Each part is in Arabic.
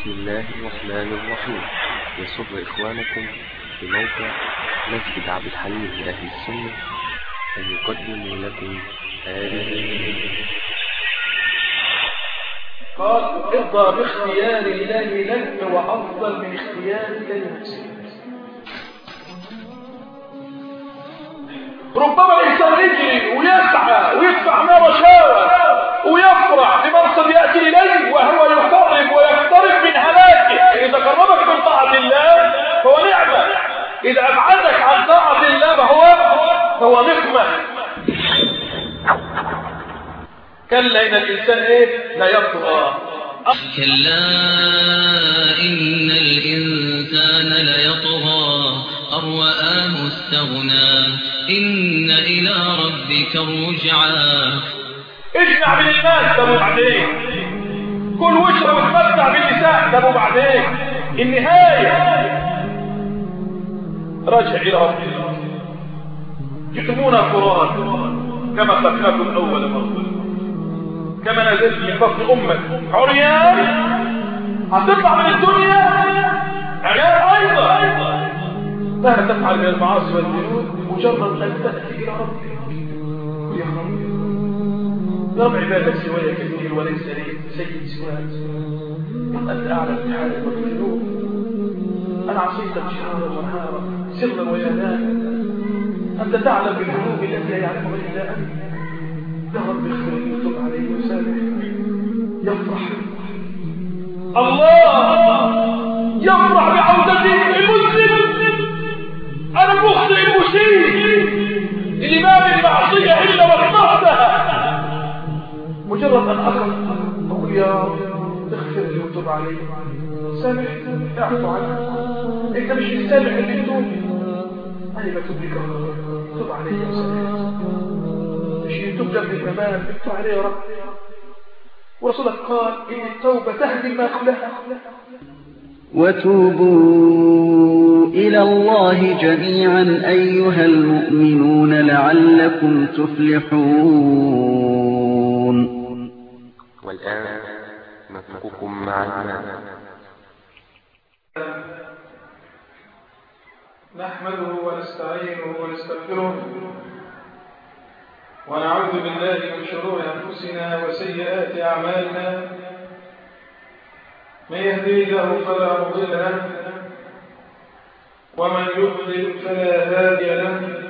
بسم الله الرحمن الرحيم. يسر إخوانكم في موقع مسجد عبد الحليم لأهل السنة أن يقدموا لكم هذه قال إرضى باختيار الله لك وأفضل من اختيارك لنفسك. ربما الإنسان يجري ويسعى ويدفع ما رشاوى ويفرح بمنصب يأتي إليه وهو هلاكه إذا قربك من طاعة الله فهو نعمة. إذا أبعدك عن طاعة الله فهو فهو نقمة. كلا إن الإنسان إيه؟ لا يطغى كلا إن الإنسان ليطغى أن رآه استغنى. إن إلى ربك الرجعى. اجمع بين الناس بعدين كل واشرب وتمتع بالنساء ده بعدين. النهاية. راجع إلى ربك جئتمونا قرآن كما خلقناكم أول مرة. كما نزلت من بطن أمك عريان. هتطلع من الدنيا. عيال أيضا. مهما تفعل من المعاصي والذنوب؟ مجرد أن تأتي إلى ربك. يا رب يا رب عبادك سواي كثير وليس لي سيد سواك. أنت أعلم بحالك والذنوب أنا عصيتك شهرا ونهارا سرا ويانانا أنت تعلم بالذنوب التي لا يعلمها إلا أنت. يا رب اغفر لي وتب علي وسامحني يفرح الله! يفرح بعودتي المسلم. المخطئ المسيء اللي ما من معصية إلا وصفتها مجرد أن أخذ رب اغفر لي وتب علي. سامحني. أعفو عني أنت مش مستمع اللي تتوب أنا بتوب لك. تب علي وسامحني مش يتوب قبل الأمان تب علي يا رب. ورسولك قال إن التوبة تهدي ما قبلها. وتوبوا إلى الله جميعا أيها المؤمنون لعلكم تفلحون. والآن نترككم مع الإمام. نحمده ونستعينه ونستغفره ونعوذ بالله من شرور أنفسنا وسيئات أعمالنا. من يهدي الله فلا مضل له ومن يضلل فلا هادي له.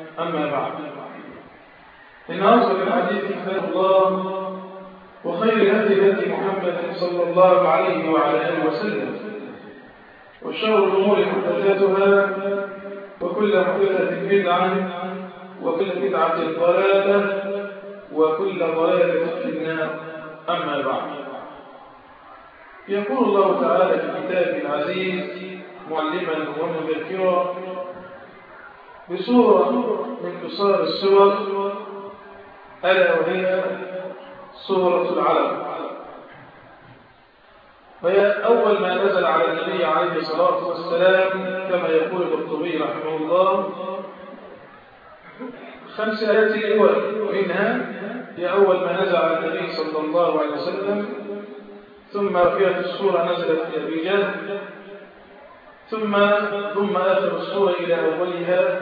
أما بعد. إن أصدق الحديث كتاب الله وخير الهدي هدي محمد صلى الله عليه وعلى آله وسلم. وشر الأمور محدثاتها وكل محدثة بدعة وكل بدعة ضلالة وكل ضلالة في النار. أما بعد. يقول الله تعالى في كتابه العزيز معلما ومذكرا بسورة من قصار السور ألا وهي سورة العلم. وهي أول ما نزل على النبي عليه الصلاة والسلام كما يقول القرطبي رحمه الله خمس آيات الأول وإنها هي أول ما نزل على النبي صلى الله عليه وسلم. ثم بقية السورة نزلت في جهل. ثم ثم آخر السورة إلى أولها.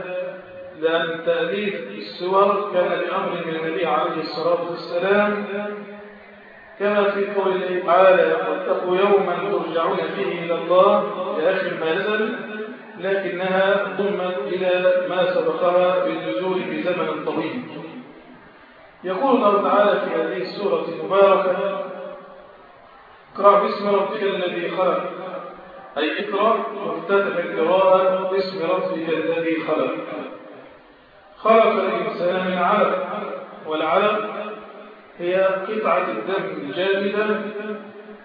لأن تأليف السور كان بأمر من النبي عليه الصلاة والسلام. كما في قول الله تعالى واتقوا يوما ترجعون فيه إلى الله. لآخر ما نزل؟ لكنها ضمت إلى ما سبقها بالنزول في زمن طويل. يقول الله تعالى في هذه السورة المباركة اقرأ باسم ربك الذي خلق. أي اقرأ وافتتح القراءة باسم ربك الذي خلق. خلق الإنسان من علق والعلق هي قطعة الدم الجامدة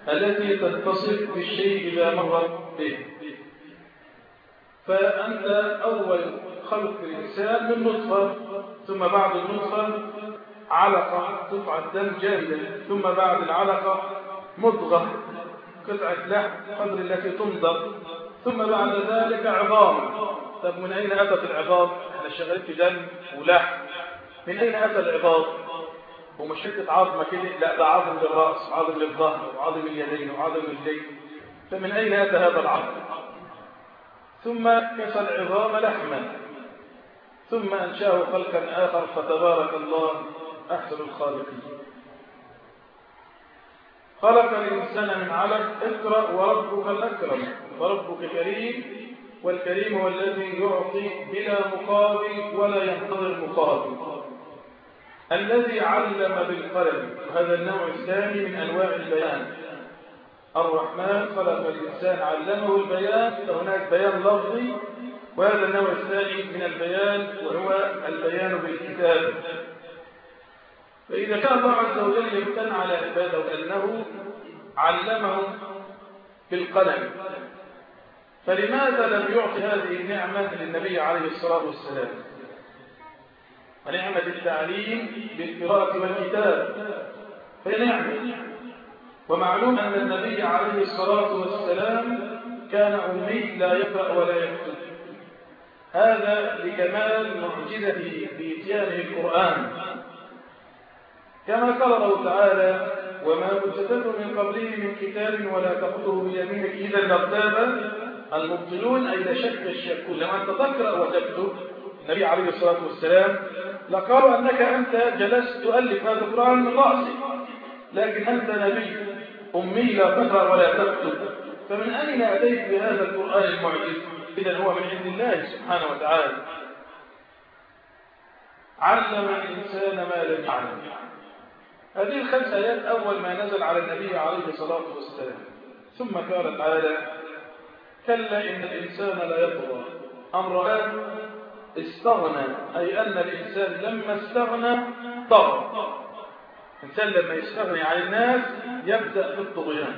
التي تتصل بالشيء إذا مر به. فأنت أول خلق الإنسان من نطفة ثم بعد النطفة علقة قطعة دم جامدة ثم بعد العلقة مضغة قطعة لحم قدر التي تنضغ ثم بعد ذلك عظام. طب من أين أتت العظام؟ إحنا شغالين في دم ولحم من أين أتى العظام؟ ومش حتة عظمة كده؟ لا ده عظم للرأس وعظم للظهر وعظم اليدين وعظم الرجلين فمن أين اتى هذا العظم؟ ثم كسى العظام لحما. ثم أنشاه خلقا آخر فتبارك الله أحسن الخالقين. خلق الإنسان من علق اقرأ وربك الأكرم. وربك كريم. والكريم هو الذي يعطي بلا مقابل ولا ينتظر مقابل. الذي علم بالقلم وهذا النوع الثاني من أنواع البيان. الرحمن خلق الإنسان علمه البيان فهناك بيان لفظي وهذا النوع الثاني من البيان وهو البيان بالكتاب. فإذا كان الله عز وجل يمتن على عباده أنه علمه بالقلم. فلماذا لم يعطي هذه النعمة للنبي عليه الصلاة والسلام؟ ونعمة التعليم بالقراءة والكتاب. فهي نعمة. ومعلوم أن النبي عليه الصلاة والسلام كان أمي لا يقرأ ولا يكتب. هذا لكمال معجزته في إتيانه القرآن. كما قال الله تعالى وما كنت من قبله من كتاب ولا تخطه بيمينك إذا لارتاب المبطلون أي لشك الشكون لما أنت تقرأ وتكتب النبي عليه الصلاة والسلام لقالوا أنك أنت جلست تؤلف هذا القرآن من رأسك لكن أنت نبي أمي لا تقرأ ولا تكتب. فمن أين أتيت بهذا القرآن المعجز؟ إذا هو من عند الله سبحانه وتعالى. علم الإنسان ما لم يعلم. هذه الخمس آيات أول ما نزل على النبي عليه الصلاة والسلام. ثم قال تعالى كلا إن الإنسان لا يطغى. أمر استغنى أي أن الإنسان لما استغنى طغى. الإنسان لما يستغني عن الناس يبدأ في الطغيان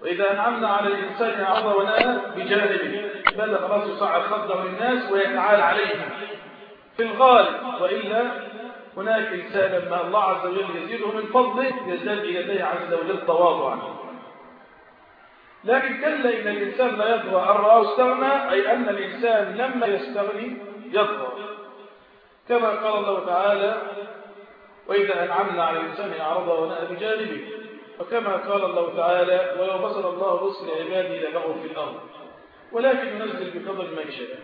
وإذا أنعمنا على الإنسان عظى ونأى بجانبه. بدأ خلاص يصعد خده للناس ويتعال عليهم. في الغالب وإلا هناك إنسان لما الله عز وجل يزيده من فضله يزداد إليه عز وجل تواضعا. لكن كلا إن الإنسان لا يطغى أن رآه استغنى أي أن الإنسان لما يستغني يطغى. كما قال الله تعالى وإذا أنعمنا على الإنسان أعرض ونأى بجانبه. وكما قال الله تعالى ولو بصر الله رسل عباده لبغوا في الأرض. ولكن ينزل بقدر ما يشاء.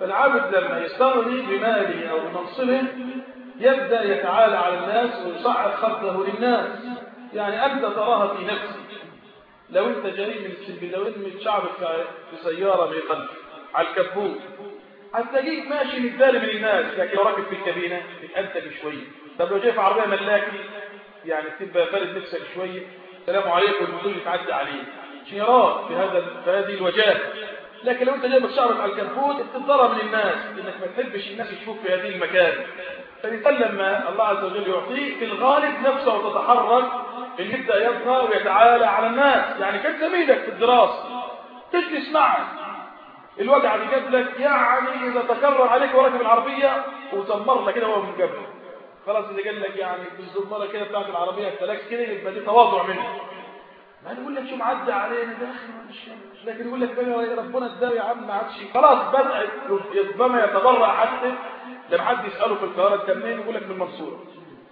فالعبد لما يستغني بماله أو بمنصبه يبدأ يتعالى على الناس ويصعد خده للناس. يعني أنت تراها في نفسك. لو انت جريء من لو انت متشعبك في سيارة من خلف على الكبوت هتلاقيك ماشي متداري من الناس لكن لو راكب في الكابينة تتأنتج شوية. طب لو جاي في عربية ملاكي يعني تبقى فارد نفسك شوية. السلام عليكم البطول يتعدى عليه شيرات في هذا في هذه الوجهات. لكن لو انت جاي بتشعرك على الكبوت بتتضرر من الناس إنك ما تحبش الناس يشوفوك في هذه المكان. فالإنسان لما الله عز وجل يعطيه في الغالب نفسه وتتحرك إن يبدا يظهر ويتعالى على الناس. يعني كان زميلك في الدراسة. تجلس معه الوجع اللي جاب لك يعني إذا تكرر عليك وراكب العربية وزمر لك كده هو من قبل. خلاص اللي قال لك يعني بالزمرة كده بتاعت العربية التلاكس كده يبقى دي تواضع منه. ما يقول لك شو معدي علينا ده لكن يقول لك ربنا اداه يا عم ما عادش. خلاص بدأ ربما يتضرع حتى لما حد يسأله في القاهره انت منين يقول لك من المنصورة.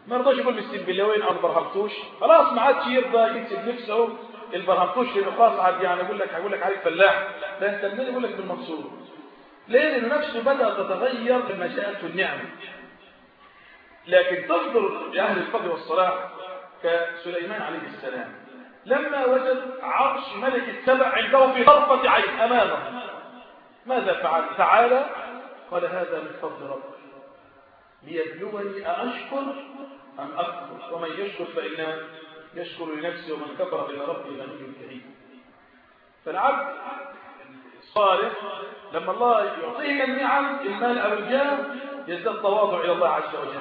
ما رضاش يقول بالسنبلاوين أو البرهمتوش خلاص ما عادش يرضى يكسب نفسه البرهمتوش لأنه خلاص عاد يعني يقول لك هيقول لك عليك فلاح. ده أنت منين يقول لك بالمنصوره ليه؟ لأنه نفسه بدأ تتغير لما جاءته النعمة. لكن تنظر لأهل الفضل والصلاح كسليمان عليه السلام لما وجد عرش ملك السبع عنده في طرفه عين أمامه. ماذا فعل؟ تعالى قال هذا من فضل ربي. ليبلوني أأشكر أم أكفر ومن يشكر فإنما يشكر لنفسه ومن كفر إلى ربه غني كريم فالعبد الصالح لما الله يعطيه النعم المال أو الجاه يزداد تواضع إلى الله عز وجل.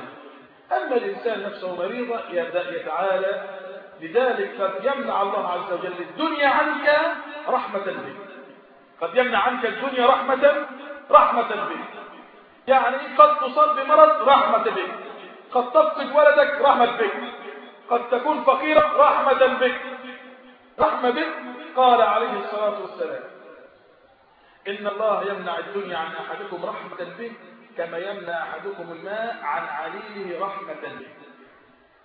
أما الإنسان نفسه مريضة يبدأ يتعالى. لذلك قد يمنع الله عز وجل الدنيا عنك رحمة بك قد يمنع عنك الدنيا رحمة رحمة بك يعني قد تصاب بمرض رحمة بك قد تفقد ولدك رحمة بك. قد تكون فقيرا رحمة بك. رحمة بك. قال عليه الصلاة والسلام. إن الله يمنع الدنيا عن أحدكم رحمة به كما يمنع أحدكم الماء عن عليله رحمة به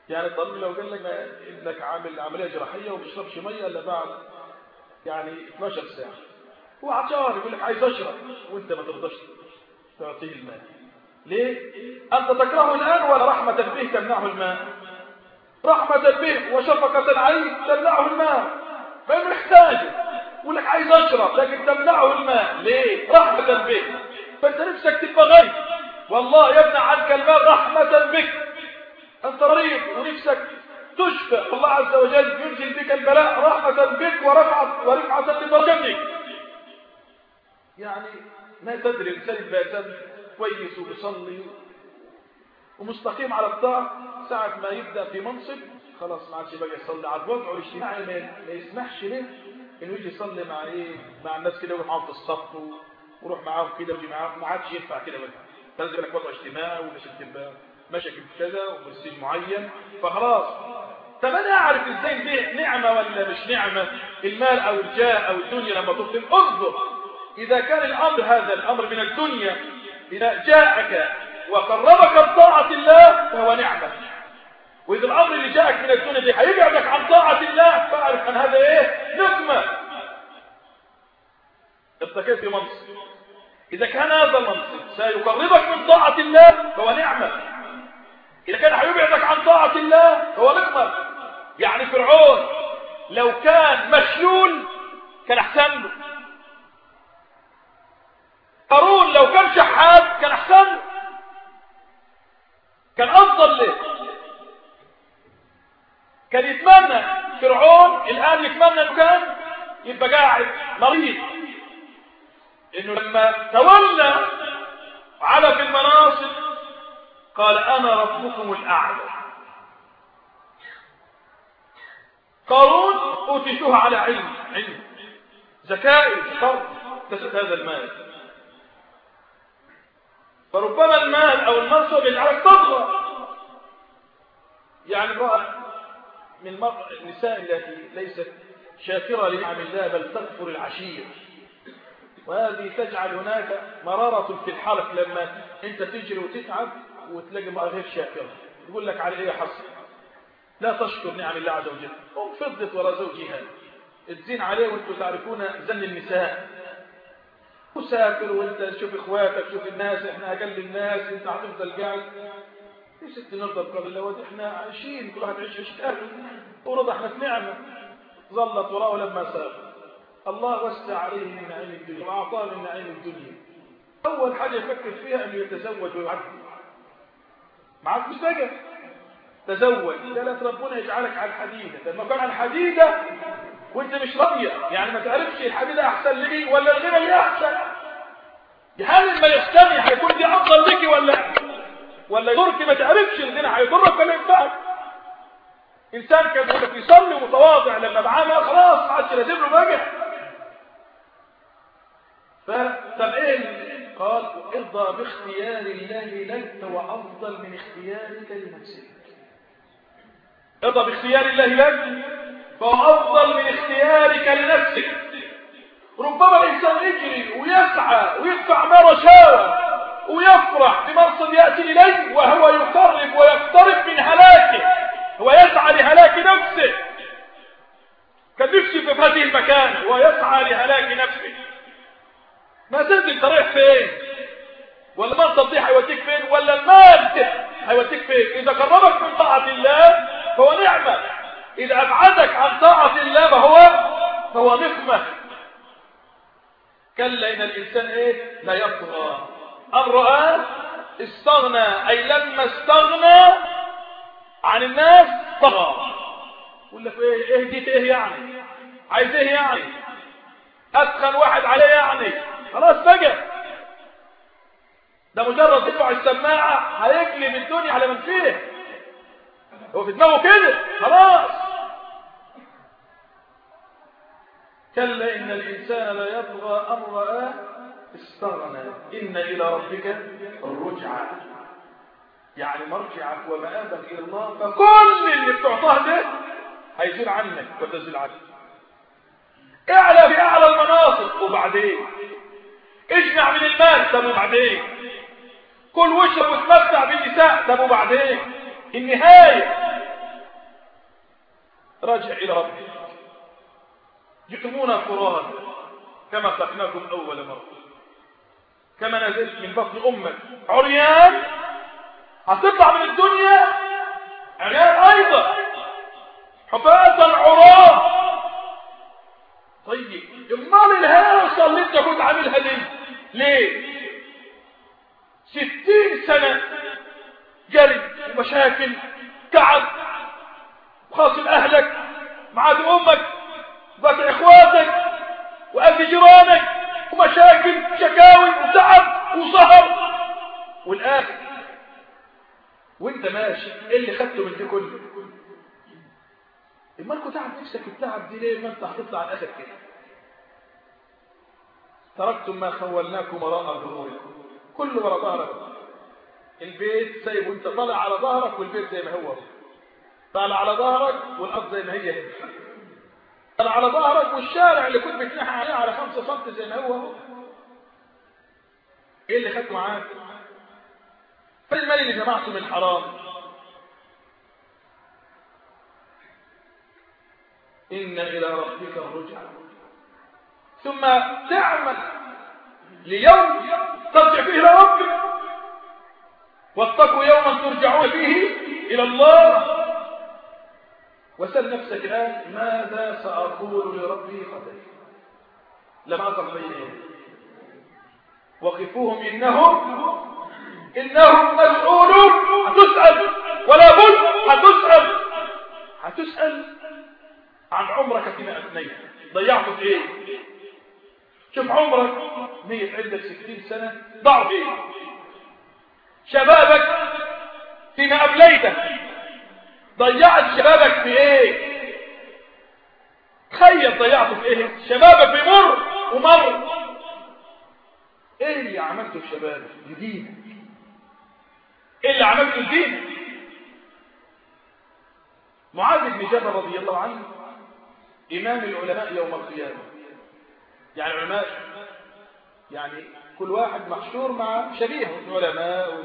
يعني الطبيب لو قال لك ابنك عامل عملية جراحية وما بيشربش مية إلا بعد يعني 12 ساعة. هو عطشان يقول لك عايز أشرب وأنت ما ترضاش تعطيه الماء. ليه؟ أنت تكرهه الآن ولا رحمة به تمنعه الماء. رحمة به وشفقة عليه تمنعه الماء. فإنه يحتاجه يقول لك عايز أشرب لكن تمنعه الماء. ليه؟ رحمة به. فأنت نفسك تبقى غني والله يمنع عنك الماء رحمة بك. أنت مريض ونفسك تشفى الله عز وجل ينزل بك البلاء رحمة بك ورفعة ورفعة لدرجتك يعني ما تدري الإنسان كويس وبيصلي ومستقيم على الطاعة ساعة ما يبدأ في منصب خلاص ما عادش بقى يصلي على الوضع الاجتماعي ما يسمحش له إنه يجي يصلي مع إيه؟ مع الناس كده ويروح معاهم في الصف ويروح معاهم كده ويجي معاهم ما عادش ينفع كده بقى. لازم لك وضع اجتماعي ومش تبقى مشاكل كذا وبرستيج معين. فخلاص. طب أنا أعرف إزاي دي نعمة ولا مش نعمة؟ المال أو الجاه أو الدنيا لما تطلب انظر إذا كان الأمر هذا الأمر من الدنيا إذا جاءك وقربك بطاعة الله فهو نعمة. واذا الأمر اللي جاءك من الدنيا دي هيبعدك عن طاعة الله فأعرف أن هذا إيه؟ نقمة. ارتكبت منصب. إذا كان هذا المنصب سيقربك من طاعة الله فهو نعمة. إذا كان هيبعدك عن طاعة الله فهو نقمة. يعني فرعون لو كان مشلول كان أحسن له. قارون لو كان شحات كان أحسن؟ له كان أفضل له كان يتمنى فرعون الآن يتمنى أنه كان يبقى قاعد مريض. إنه لما تولى على في المناصب قال أنا ربكم الأعلى. قارون اوتيته على علم علم ذكائي فرد كسب هذا المال. فربما المال أو المنصب يجعلك تطغى يعني امرأة من النساء التي ليست شاكرة لنعم الله بل تكفر العشير. وهذه تجعل هناك مرارة في الحلق. لما أنت تجري وتتعب وتلاقي امرأة غير شاكرة يقول لك على إيه حصل لا تشكر نعم الله عز وجل. أم فضت وراء زوجها. تزين عليه وأنتم تعرفون زن النساء. وسافر وانت تشوف اخواتك تشوف الناس إحنا أقل الناس انت هتفضل قاعد. يا ست نرضى بقدر الله إحنا عايشين كل واحد يعيش عيشه اهله ورضى إحنا في نعمه ظلت وراءه لما سافر. الله وسع عليه من نعيم الدنيا وأعطاه من نعيم الدنيا. أول حاجة يفكر فيها أنه يتزوج ويعدي معك مستجر تزوج. قالت ربنا يجعلك على الحديدة. لما كان على الحديدة وانت مش راضية. يعني ما تعرفش الحديدة أحسن لي ولا الغنى اللي أحسن. هل ما يجتمع هيكون دي أفضل لك ولا ولا يضرك؟ ما تعرفش الغنى هيضرك ولا ينفعك. إنسان كان يقول لك يصلي متواضع لما معاه خلاص ما عادش لازم له بقى فطب إيه قال ارضى باختيار الله لك هو افضل من اختيارك لنفسك. ارضى باختيار الله لك فهو افضل من اختيارك لنفسك. ربما الانسان يجري ويسعى ويدفع ما رشاوى ويفرح بمرصد يأتي إليه وهو يقرب ويقترب من هلاكه هو يسعى لهلاك نفسه. كان نفسه في هذه المكان ويسعى لهلاك نفسه. ما تدري أنت رايح فين؟ ولا المنصب دي هيوديك فين؟ ولا المال هيوديك فين؟ إذا قربك من طاعة الله فهو نعمة. إذا أبعدك عن طاعة الله فهو فهو نقمة. كلا إن الإنسان إيه؟ لا يطغى رآه استغنى أي لما استغنى عن الناس طغى. يقول لك إيه؟ إيه دي إيه يعني؟ عايز إيه يعني؟ أدخل واحد عليه يعني؟ خلاص بقى. ده مجرد يدفع السماعة هيقلب الدنيا على من فيه. هو في دماغه كده. خلاص. كلا إن الإنسان لا يطغى أن رآه استغنى. إن إلى ربك الرجعى يعني مرجعك ومآبك إلى الله فكل اللي بتعطاه ده هيزول عنك وتزول عنك. اعلى في أعلى المناصب وبعدين. اجمع من المال طب وبعدين. كل واشرب وتمتع بالنساء طب وبعدين. النهاية. راجع إلى ربك. جئتمونا فرادا كما خلقناكم أول مرة. كما نزلت من بطن أمك. عريان! هتطلع من الدنيا عريان أيضا. حفاة عراه طيب امال الهاصة اللي انت كنت عاملها دي؟ ليه؟ ستين سنة جري ومشاكل تعب وخاصم أهلك معاد أمك. وباقي إخواتك وأهل جيرانك ومشاكل شكاوي وتعب وسهر. والآخر وأنت ماشي إيه اللي خدته من دي كله؟ اما انكم تعب نفسك التعب دي ليه؟ ما أنت هتطلع الآخر كده. تركتم ما خولناكم وراء ظهوركم. كله ورا ظهرك. البيت سايب وانت طالع على ظهرك والبيت زي ما هو. طالع على ظهرك والأرض زي ما هي. على ظهرك والشارع اللي كنت بتنحى عليه على خمسة سم زي ما هو إيه اللي خدته معاك فالمال اللي جمعته من حرام إن إلى ربك الرجع ثم تعمل ليوم ترجع فيه إلى ربك. واتقوا يوما ترجعون فيه إلى الله. وسل نفسك الآن ماذا سأقول لربي غدا لما أقف بين يديه وقفوهم إنهم إنهم مسؤولون هتسأل ولا بد هتسأل. هتسأل؟ عن عمرك فيما أثنيت. ضيعته في إيه؟ شوف عمرك ميت عندك ستين سنة ضع في إيه شبابك فيما أبليته. ضيعت شبابك في إيه؟ تخيل ضيعته في إيه؟ شبابك بيمر ومر. إيه اللي عملته في شبابك؟ جديد إيه اللي عملته الدين معاذ بن جبل رضي الله عنه إمام العلماء يوم القيامة. يعني العلماء يعني كل واحد محشور مع شبيه العلماء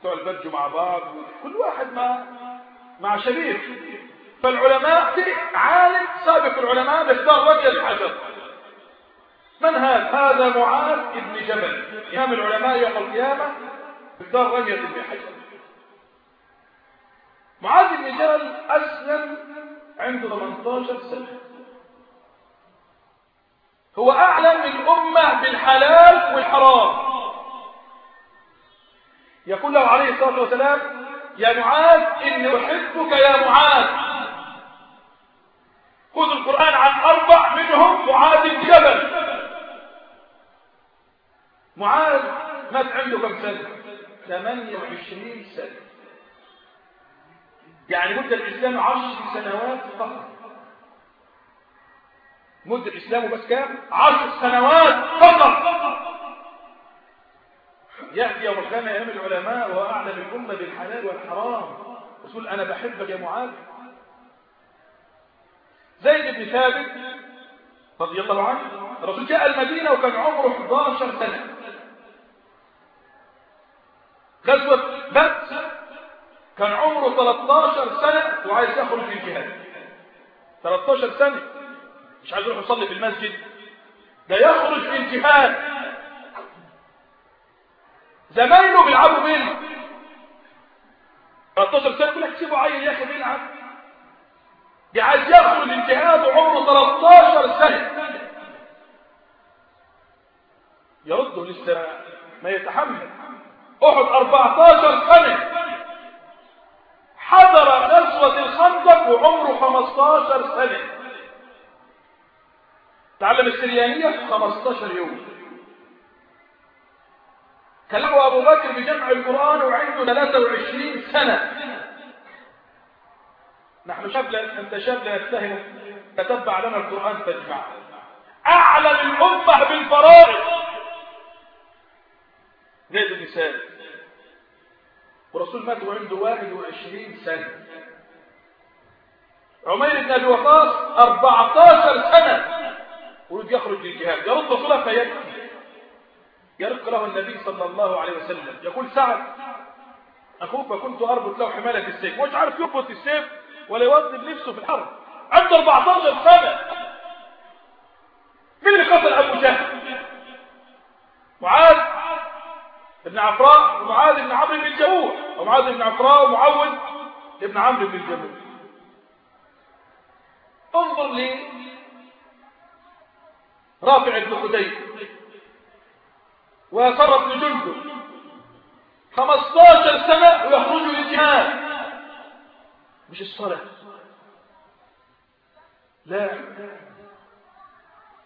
بتوع البرج مع بعض كل واحد مع مع شبيه فالعلماء في عالم سابق العلماء بيختار رجل الحجر. من هذا؟ هذا معاذ بن جبل. إمام العلماء يوم القيامة بيختار رمية بن حجر. معاذ بن جبل أسلم عنده 18 سنة. هو أعلم الأمة بالحلال والحرام. يقول له عليه الصلاة والسلام يا معاذ إني أحبك يا معاذ. خذ القرآن عن أربع منهم معاذ بن جبل. معاذ مات عنده كم سنة؟ 28 سنة. يعني مدة الإسلام عشر سنوات فقط. مدة الإسلام بس كام؟ عشر سنوات فقط. يأتي يوم القيامة أيام العلماء وهو أعلم الأمة بالحلال والحرام. يقول أنا بحبك يا معاذ. زيد بن ثابت رضي الله عنه الرسول جاء المدينة وكان عمره 11 سنة. غزوة بدر كان عمره 13 سنة وعايز يخرج الجهاد. 13 سنة مش عايز يروح يصلي في المسجد ده يخرج في الجهاد. زمايله بيلعبوا بيل 13 سنة يقول لك سيبوا عيل يا أخي بيلعب. دي عايز يخرج الجهاد وعمره 13 سنة. يرده لسه ما يتحمل. أحد 14 سنة. حضر غزوة الخندق وعمره 15 سنة. تعلم السريانية في 15 يوم. كلمه أبو بكر بجمع القرآن وعنده 23 سنة. نحن شاب أنت شاب لا يتهم تتبع لنا القرآن تجمع. أعلم الأمة بالفرائض. زيد المثال ورسول مات وعنده 21 سنة. عمير بن أبي وقاص 14 سنة. ورد يخرج للجهاد. يرد رسوله فيكفي يرق له النبي صلى الله عليه وسلم. يقول سعد أخوك فكنت أربط له حمالة السيف. مش عارف يربط السيف ولا يوظف نفسه في الحرب. عنده 14 سنة مين اللي قتل أبو جهل؟ معاذ ابن عفراء ومعاذ بن عمرو بن الجموح ومعاذ بن عفراء ومعوذ ابن عمرو بن الجموح انظر لي رافع بن خديج ويسر بن جندب 15 سنة ويخرجوا للجهاد. مش الصلاة. لا.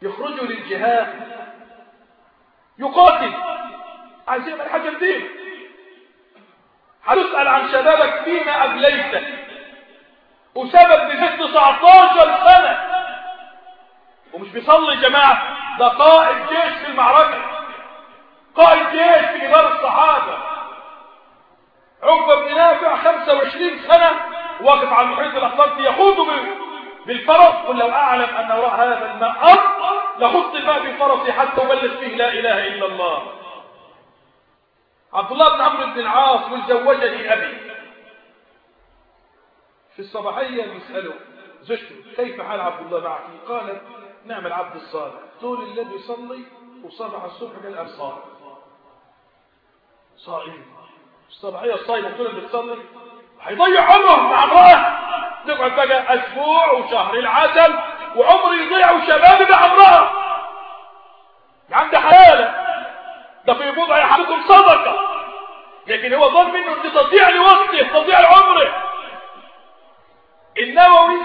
يخرجوا للجهاد. يقاتل. عايزين من حاجة الدين هتسأل عن شبابك فيما أبليت. بن زيد 19 سنة. ومش بيصلي جماعة. ده قائد جيش في المعركة. قائد جيش في كبار الصحابة. عقبة بن نافع 25 سنة واقف على المحيط الأطلنطي يخوض بالفرس قل لو أعلم أن وراء هذا الماء أرض لخضت الماء بفرسي حتى أبلغ فيه لا إله إلا الله. عبد الله بن عمرو بن العاص من زوجني أبي. في الصباحية بيسأله زوجته كيف حال عبد الله معك؟ قالت نعم العبد الصالح. طول الليل يصلي وصبح الصبح الصائم صائم. الصباحية الصائمة طول بتصلي. هيضيع عمره مع امرأة. نقعد بقى أسبوع وشهر العسل وعمر يضيع وشبابي مع امرأة. عنده حلالة ده في بضع يحبكم صدقة. لكن هو ظن منه ان تضيع لوقته تضيع لعمره. النووي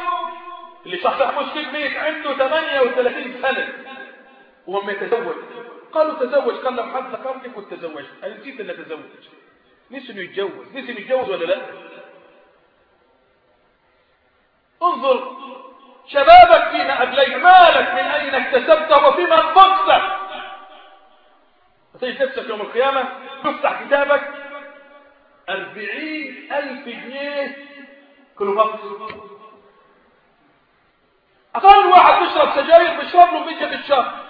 اللي صحصح مسلم ميت عنده 38 سنة وهم يتزوج قالوا تزوج قال لهم حد ذكرني كنت تزوجت نسيت ان اتزوج نسي إنه يتجوز نسي إنه يتجوز ولا لا؟ انظر شبابك فيما أبليت مالك من أين اكتسبته وفيما أنفقته هتجد نفسك يوم القيامة تفتح كتابك أربعين ألف جنيه كل وقت. أقل واحد بيشرب سجاير بيشرب له مية في الشهر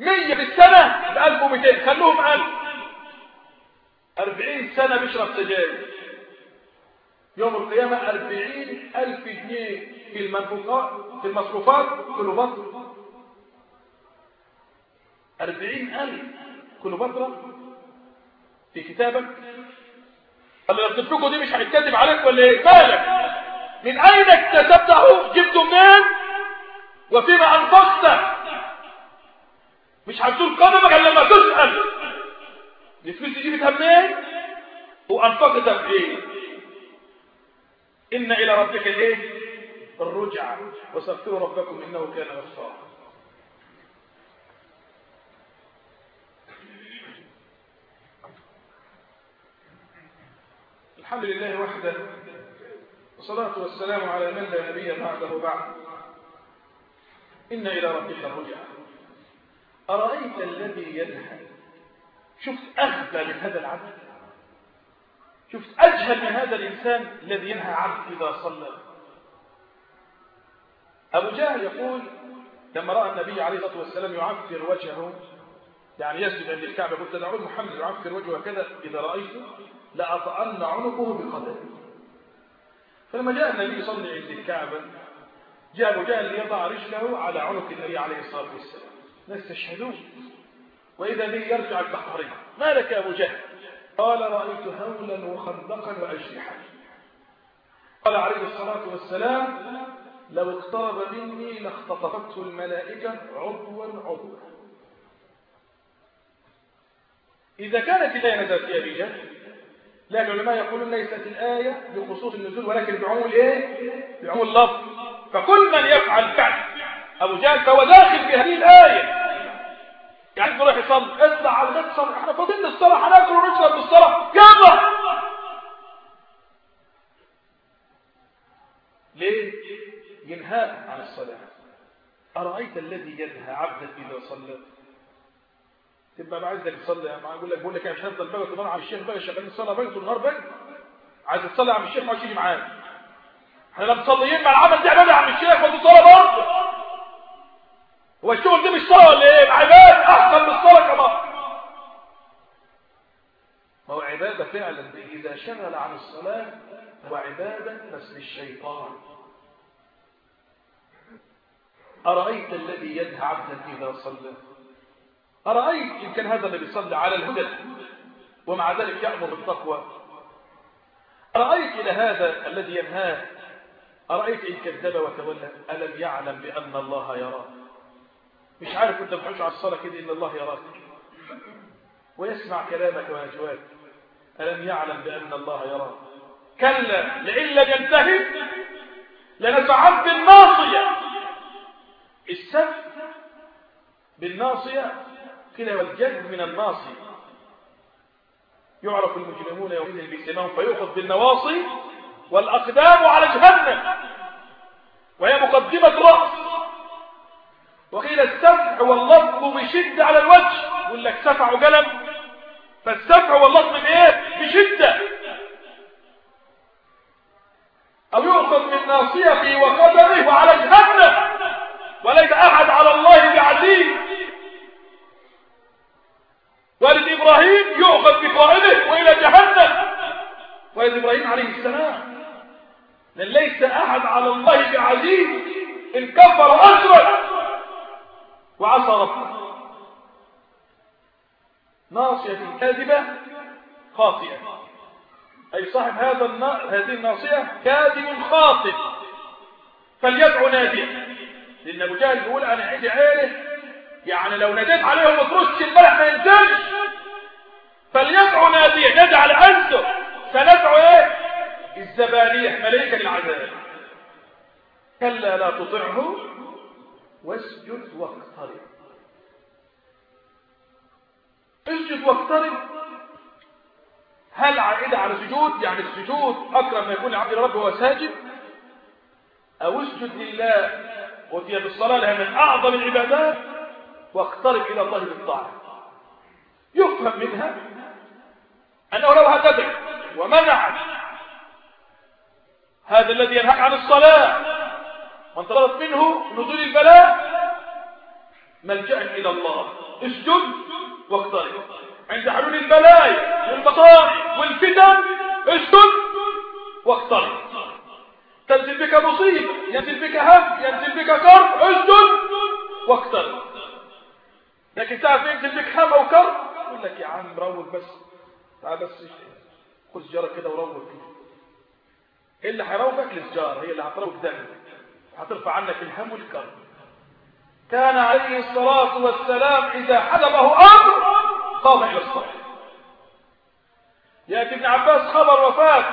مية في السنة ومئتين. خلوهم ألف أربعين سنة بيشرب سجاير. يوم القيامة أربعين ألف جنيه في المنفوقات في المصروفات كل فترة أربعين ألف كل فترة في كتابك. قال لو بتفرقوا دي مش هيتكتب عليك ولا إيه؟ مالك؟ من أين اكتسبته؟ جبته منين؟ وفيما أنفقته. مش هتقول قدمك إلا لما تسأل. الفلوس دي جبتها منين وأنفقتها في إيه؟ إن إلى ربك الايه الرجعة. واستغفروا ربكم إنه كان غفارا. الحمد لله وحده. والصلاة والسلام على من لا نبي بعده بعد. إن إلى ربك الرجعة. أرأيت الذي ينهى شفت أغبى من هذا العبد؟ شفت أجهل من هذا الإنسان الذي ينهى عبد إذا صلى؟ أبو جهل يقول لما رأى النبي عليه الصلاة والسلام يعفر وجهه يعني يسجد عند الكعبة قلت دعوه محمد يعفر وجهه كذا إذا رأيته لأطأن عنقه بقدمه فلما جاء النبي يصلي عند الكعبة جاء أبو جهل ليضع رجله على عنق النبي عليه الصلاة والسلام. تشهدون وإذا به يرجع البحرين ما لك يا أبو جهل؟ قال رأيت هولا وخندقا وأجنحة قال عليه الصلاة والسلام لو اقترب مني لاختطفته الملائكة عضوا عضوا. إذا كانت الآية نزلت في أبي جهل لكن العلماء يقولون ليست الآية بخصوص النزول ولكن بعموم الإيه؟ بعموم اللفظ فكل من يفعل فعل أبو جهل فهو داخل في هذه الآية. يعني تروح يصلي. اطلع على الغد صلي. إحنا فاضلين الصلاة هناكل ونشرب بالصلاة. يلا! ليه؟ ينهى عن الصلاة. أرأيت الذي ينهى عبدا إذا صلى؟ تبقى بقى عايزك تصلي. ما أقول لك بقول لك يا مش هفضل بقى. تمر على الشيخ بقى. شغالين الصلاة بقى. طول النهار بقى. عايز تصلي على الشيخ؟ ما تيجي معانا إحنا لا مصليين مع العمل ده عباده عم الشيخ ما تصلي برضه. هو الشغل ده مش صلاه ولا إيه أحسن من الصلاه كمان. ما هو عبادة فعلا إذا شغل عن الصلاة هو عبادة بس للشيطان أرأيت الذي ينهى عبدا إذا صلى؟ أرأيت إن كان هذا الذي يصلي على الهدى ومع ذلك يأمر بالتقوى؟ أرأيت إلى هذا الذي ينهاه؟ أرأيت إن كذب وتولى؟ ألم يعلم بأن الله يراه؟ مش عارف أنت بتحوش على الصلاة كده إن الله يراك. ويسمع كلامك ونجواك ألم يعلم بأن الله يراه كلا لئن لم ينتهي لنفعل بالناصية. السف بالناصية كلا والجد من الناصية يعرف المجرمون يومئذ بسماهم فيؤخذ بالنواصي والأقدام على جهنم. وهي مقدمة رأس. وقيل السفع واللطم بشدة على الوجه. يقول لك سفع وقلم. فالسفع واللطم بإيه؟ بشدة. أو يؤخذ من ناصيته وقدمه وعلى جهنم. وليس أحد على الله بعزيز. والد إبراهيم يؤخذ بقائده وإلى جهنم. والد إبراهيم عليه السلام. لأن ليس أحد على الله بعزيز. إن كفر أسود وعصى ربه. ناصية كاذبة خاطئة. أي صاحب هذا النا... هذه الناصية كاذب خاطئ. فليدعو ناديا. لأن أبو جهل بيقول أنا عندي عيلة يعني لو ناديت عليهم ترش الملح ما ينزلش. فليدعو ناديا. نجعل عنده. سندعو إيه؟ الزبانية. ملائكة العذاب كلا لا تطعه واسجد واقترب. اسجد واقترب. هل عائدة على سجود؟ يعني السجود أكرم ما يكون لعبد الرب وهو ساجد؟ أو اسجد لله وفي بالصلاة لها من أعظم العبادات واقترب إلى الله بالطاعة. يفهم منها أنه لو هددك ومنعك هذا الذي ينهك عن الصلاة وانطلبت منه نزول البلاء ملجأ إلى الله. اسجد واقترب. عند حلول البلاء والمصائب والفتن اسجد واقترب. تنزل بك مصيبة ينزل بك هم ينزل بك كرب اسجد واقترب. لكن تعرف ينزل بك هم أو كرب؟ يقول لك يا عم روق بس. تعال بس خذ سجارة كده وروق. كده إيه اللي هيروقك السجارة هي اللي هتروق دمك. هترفع عنك الهم والكرب. كان عليه الصلاة والسلام إذا حدبه أمر قام إلى الصلاة. يأتي ابن عباس خبر وفاة.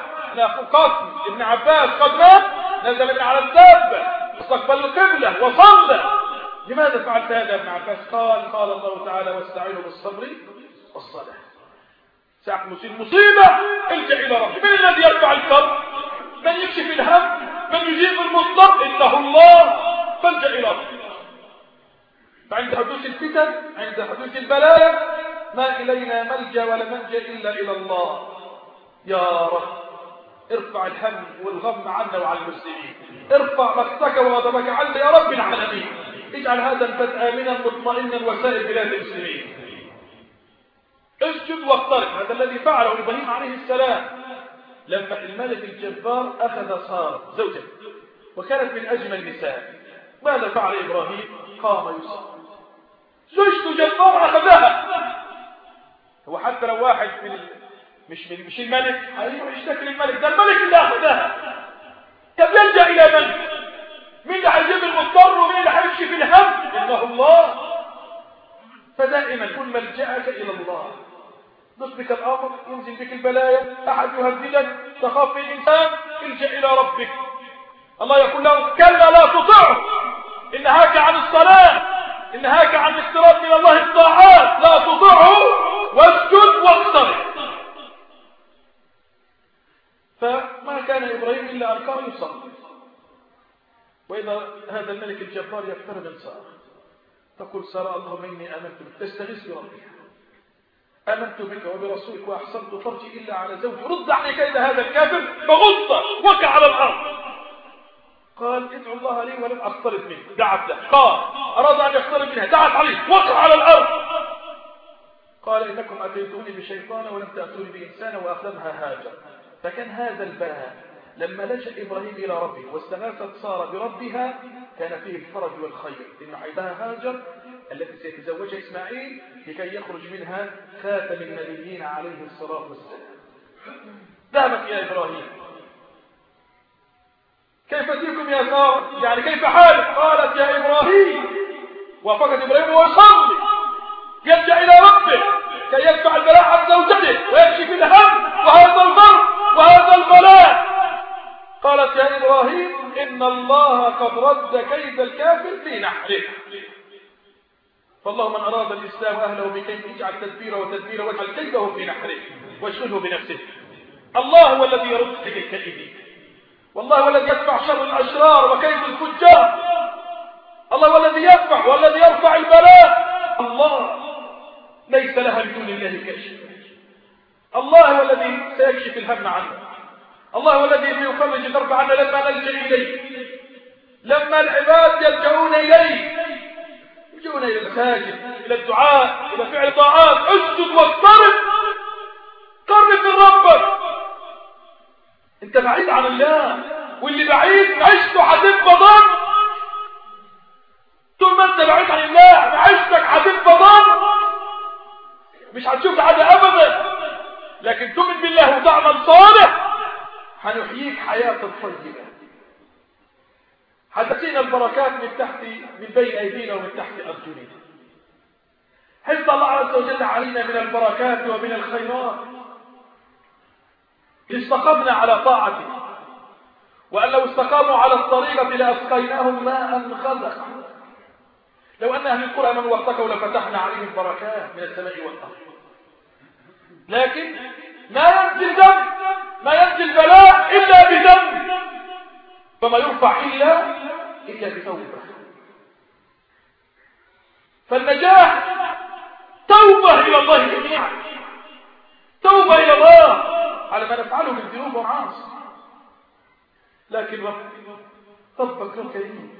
قتل ابن عباس قد مات. نزل من على الدابة. واستقبل القبلة. وصلى. لماذا فعلت هذا يا ابن عباس؟ قال قال الله تعالى واستعينوا بالصبر والصلاة. ساعة مصيبة. الجأ إلى ربك من الذي يرفع الكرب؟ من يكشف الهم؟ من يجيب المضطر إنه الله فالجأ إلى ربك فعند حدوث الفتن عند حدوث البلايا ما إلينا ملجأ ولا منجا إلا إلى الله. يا رب ارفع الهم والغم عنا وعن المسلمين. ارفع مقتك وغضبك عنا يا رب العالمين. اجعل هذا البلد آمنا مطمئنا وسائر بلاد المسلمين. اسجد واقترب هذا الذي فعله إبراهيم عليه السلام. لما الملك الجبار أخذ صار زوجة وكانت من أجمل النساء. ماذا فعل إبراهيم؟ قام يصلي زوجته جبار أخذها. هو حتى لو واحد من. مش من مش الملك. هيروح يشتكي للملك ده الملك اللي أخذها. طب يلجأ إلى من؟ مين اللي هيجيب المضطر ومين اللي هيمشي في الهم؟ إنه الله. فدائما كن ملجأك إلى الله. ضد بك الأمر ينزل بك البلايا أحد يهددك تخاف من الإنسان الجأ إلى ربك. الله يقول له كلا لا تطعه إن نهاك عن الصلاة إن نهاك عن الاقتراب من الله الطاعات. لا تطعه واسجد واقترب. فما كان إبراهيم إلا أن كان يصلي. وإذا هذا الملك الجبار يقترب من سارة تقول سارة اللهم إني آمنت تستغيث بربك. آمنت بك وبرسولك وأحسنت فرجي إلا على زوجي رد عني كيد هذا الكافر فغض وقع على الأرض. قال ادعو الله لي ولم أقترب منه. دعت له. قال أراد أن يقترب منها. دعت عليه. وقع على الأرض. قال إنكم أتيتوني بشيطان ولم تأتوني بإنسان وأخذها هاجر. فكان هذا البلاء لما لجأ إبراهيم إلى ربه واستغاثت سارة بربها كان فيه الفرج والخير. إن عيبها هاجر التي سيتزوجها إسماعيل لكي يخرج منها خاتم النبيين عليه الصلاة والسلام. ذهبت إلى إبراهيم. كيف تلكم يا سارة يعني كيف حالك؟ قالت يا إبراهيم. وافقت إبراهيم ويصلي يرجع إلى ربه كي يدفع البلاء عن زوجته ويكشف الهم وهذا الضرب وهذا البلاء. قالت يا إبراهيم إن الله قد رد كيد الكافر في نحره. فالله من أراد الإسلام أهله بكيد اجعل تدبيره وتدبيره واجعل كيده في نحره واشغله بنفسه. الله هو الذي يرد كيد الكائدين والله هو الذي يدفع شر الأشرار وكيد الفجار. الله هو الذي يدفع والذي يرفع البلاء. الله ليس لها بدون الله كشف. الله هو الذي سيكشف الهم عنه. الله هو الذي سيفرج الكرب عنا لما نلجأ إليه. لما العباد يلجؤون إليه يلجؤون إلى المساجد إلى الدعاء إلى فعل طاعات. اسجد واقترب. قرب من ربك. أنت بعيد عن الله واللي بعيد عشته هتبقى ضن طول ما أنت بعيد عن الله عشتك هتبقى ضن مش هتشوف حاجة ابدا. لكن تؤمن بالله وتعمل صالح هنحييك حياة طيبة. هتأتينا البركات من تحت من بين أيدينا ومن تحت أرجلنا. حفظ الله عز وجل علينا من البركات ومن الخيرات. استقمنا على طاعته. وأن لو استقاموا على الطريقة لأسقيناهم ماء غدقا لو أن أهل القرى من واتقوا لفتحنا عليهم بركات من السماء والأرض. لكن ما ينزل ذنب ما ينزل البلاء إلا بذنب. فما يرفع إلا إلا بتوبة فالنجاح توبة إلى الله جميعا توبة إلى الله على ما نفعله من ذنوب ومعاصي لكن ربك رب كريم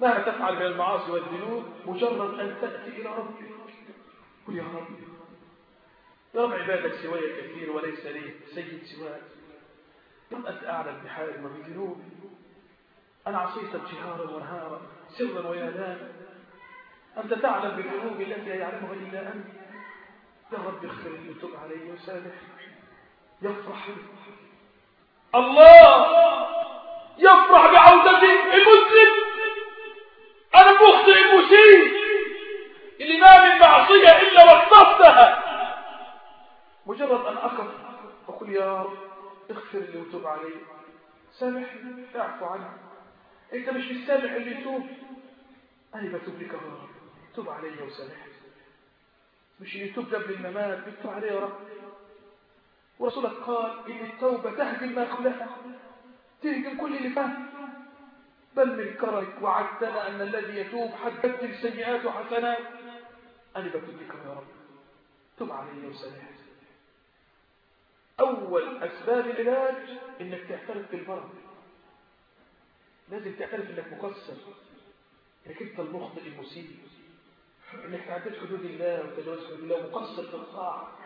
مهما تفعل من المعاصي والذنوب مجرد أن تأتي إلى ربك قل يا رب يا رب عبادك سواي كثير وليس لي سيد سواك أنت أعلم بحالي وبذنوبي أنا عصيتك جهارا ونهارا سرا ويالانا أنت تعلم بذنوبي التي لا يعلمها إلا أنت. يا رب اغفر لي وتب علي وسامح. يفرح الله! يفرح بعودتي المسلم. أنا مخطئ المسيء. اللي ما من معصية إلا وصفتها مجرد أن أقف أقول يا رب. اغفر لي وتب علي. سامحني اعفو عني انت مش السامح اللي يتوب أنا بتوب لك يا رب. توب علي وسامحني مش اللي يتوب قبل الممات بتوب علي يا رب. ورسولك قال إن التوبة تهدم ما قبلها. تهدم كل اللي فات. بل من كرك وعدتنا أن الذي يتوب حتى تبدل سيئات حسنات أنا بتوب لك يا رب. توب علي وسامحني أول أسباب العلاج إنك تعترف بالمرض. لازم تعترف إنك مقصر إنك أنت المخطئ المسيء إنك تعديت حدود الله وتجاوز حدود الله ومقصر في الطاعة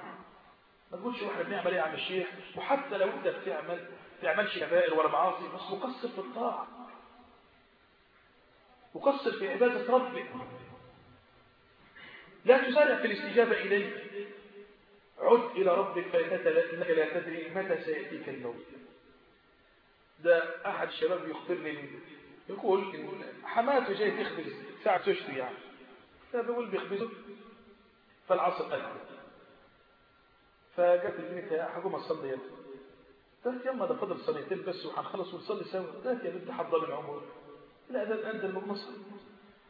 ما تقولش وإحنا بنعمل إيه يا عم الشيخ؟ وحتى لو أنت بتعمل تعملش كبائر ولا معاصي بس مقصر في الطاعة مقصر في عبادة ربك. لا تسارع في الاستجابة إليه. عد إلى ربك فإنك لا تدري متى سيأتيك الموت. ده أحد الشباب يخبرني يقول حماته جاي تخبز ساعة تشتري يعني. فبقول بيخبزه فالعصر أدى فجت البنت يا حكومة صلي يا قالت يما ده فاضل صليتين بس وهنخلص ونصلي سوا. قالت يا بنت حضر العمر لا ده الأندى المصر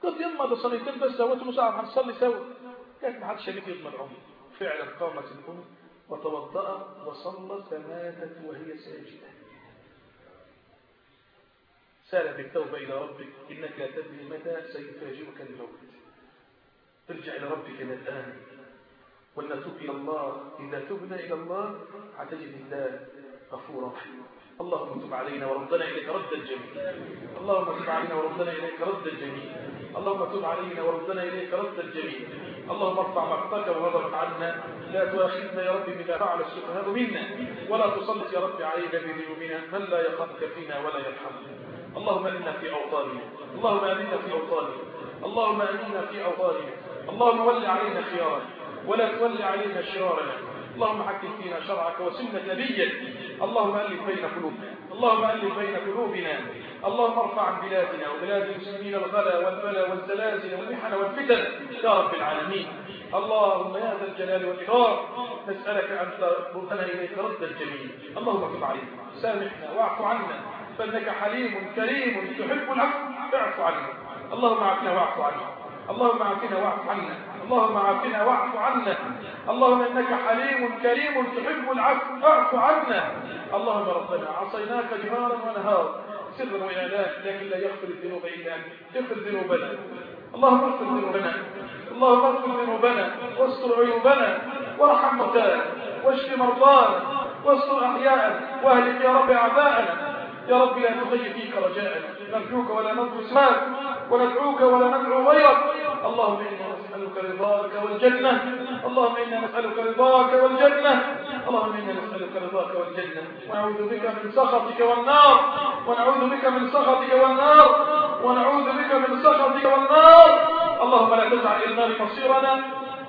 قالت يما ده صليتين بس اهوت نص ساعة هنصلي سوا. قالت ما حدش يضمن العمر فعلا قامت الأم وتوضأ وصلت فماتت وهي ساجدة. سال بالتوبة إلى ربك إنك لا تدري متى سيفاجئك الموت. ارجع إلى ربك الآن. ولنتوب إلى الله إذا تبنا إلى الله هتجد الله غفورا رحيما. اللهم تب علينا وردنا إليك ردا جميلا اللهم تب علينا وردنا إليك ردا جميلا اللهم تب علينا وردنا إليك ردا جميلا. اللهم ارفع مقتك وغضبك عنا. لا تؤاخذنا يا رب بما فعل السفهاء منا. ولا تسلط يا رب علينا بذنوبنا من لا يخافك فينا ولا يرحمنا. اللهم إنا في أوطاننا. اللهم آمنا في أوطاننا. اللهم آمنا في أوطاننا. اللهم ول علينا خيارنا. ولا تول علينا شرارنا. اللهم حكم فينا شرعك وسنة نبيك. اللهم ألف بين قلوبنا. اللهم ألف بين قلوبنا. اللهم ارفع عن بلادنا وبلاد المسلمين الغلا والبلا والزلازل والمحن والفتن. يا رب العالمين. اللهم يا ذا الجلال والإكرام نسألك أن تردنا إليك ردا جميلا. اللهم تب علينا. سامحنا واعف عنا. فإنك حليم كريم تحب العفو فاعف عنا اللهم عافنا واعف عنا. اللهم عافنا واعف عنا. اللهم عافنا واعف عنا. اللهم انك حليم كريم تحب العفو فاعف عنا. اللهم ربنا عصيناك جهارا ونهارا. سرا وإعلان لكن لا يغفر الذنوب إلا أنت. اغفر ذنوبنا. اللهم اغفر ذنوبنا. اللهم اغفر ذنوبنا. واستر عيوبنا. وارحم موتانا. واشف مرضانا. واستر أحياءنا. واهلك يا رب أعداءنا. يا رب لا تخيب فيك رجاءنا. نرجوك ولا ندعو سواك وندعوك ولا ندعو غيرك. اللهم إنا نسألك رضاك والجنة. اللهم إنا نسألك رضاك والجنة. اللهم إنا نسألك رضاك والجنة. ونعوذ بك من سخطك والنار. ونعوذ بك من سخطك والنار. ونعوذ بك من سخطك والنار. اللهم لا تجعل إلى النار مصيرنا.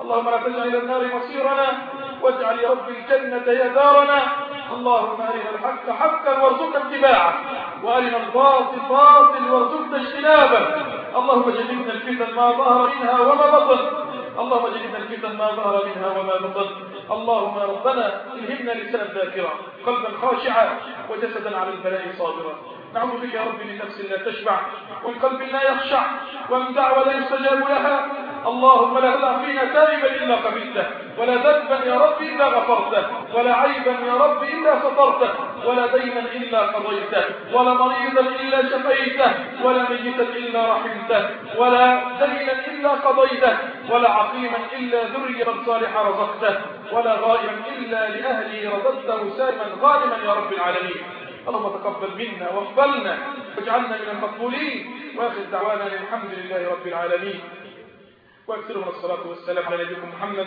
اللهم لا تجعل إلى النار مصيرنا. واجعل يا رب الجنة يا دارنا. اللهم أرنا الحق حقا وارزقنا اتباعه وأرنا الباطل باطل وارزقنا اجتنابه. اللهم جنبنا الفتن ما ظهر منها وما بطن. اللهم جنبنا الفتن ما ظهر منها وما بطن. اللهم ربنا إلهمنا لسانا ذاكرا قلبا خاشعا وجسدا على البلاء صابرا. نعوذ بك يا رب من نفس لا تشبع ومن قلب لا يخشع ومن دعوة لا يستجاب لها. اللهم لا تدع فينا تائبا إلا قبلته ولا ذنبا يا رب إلا غفرته ولا عيبا يا رب إلا سترته ولا دينا إلا قضيته ولا مريضا إلا شفيته ولا ميتا إلا رحمته ولا دينا إلا قضيته ولا عقيما إلا ذريا صالحا رزقته ولا غائبا إلا لأهلي رددته سالما غانما يا رب العالمين. اللهم تقبل منا واقبلنا واجعلنا من المقبولين. وآخر دعوانا الحمد لله رب العالمين. واكثروا من الصلاة والسلام على نبيكم محمد.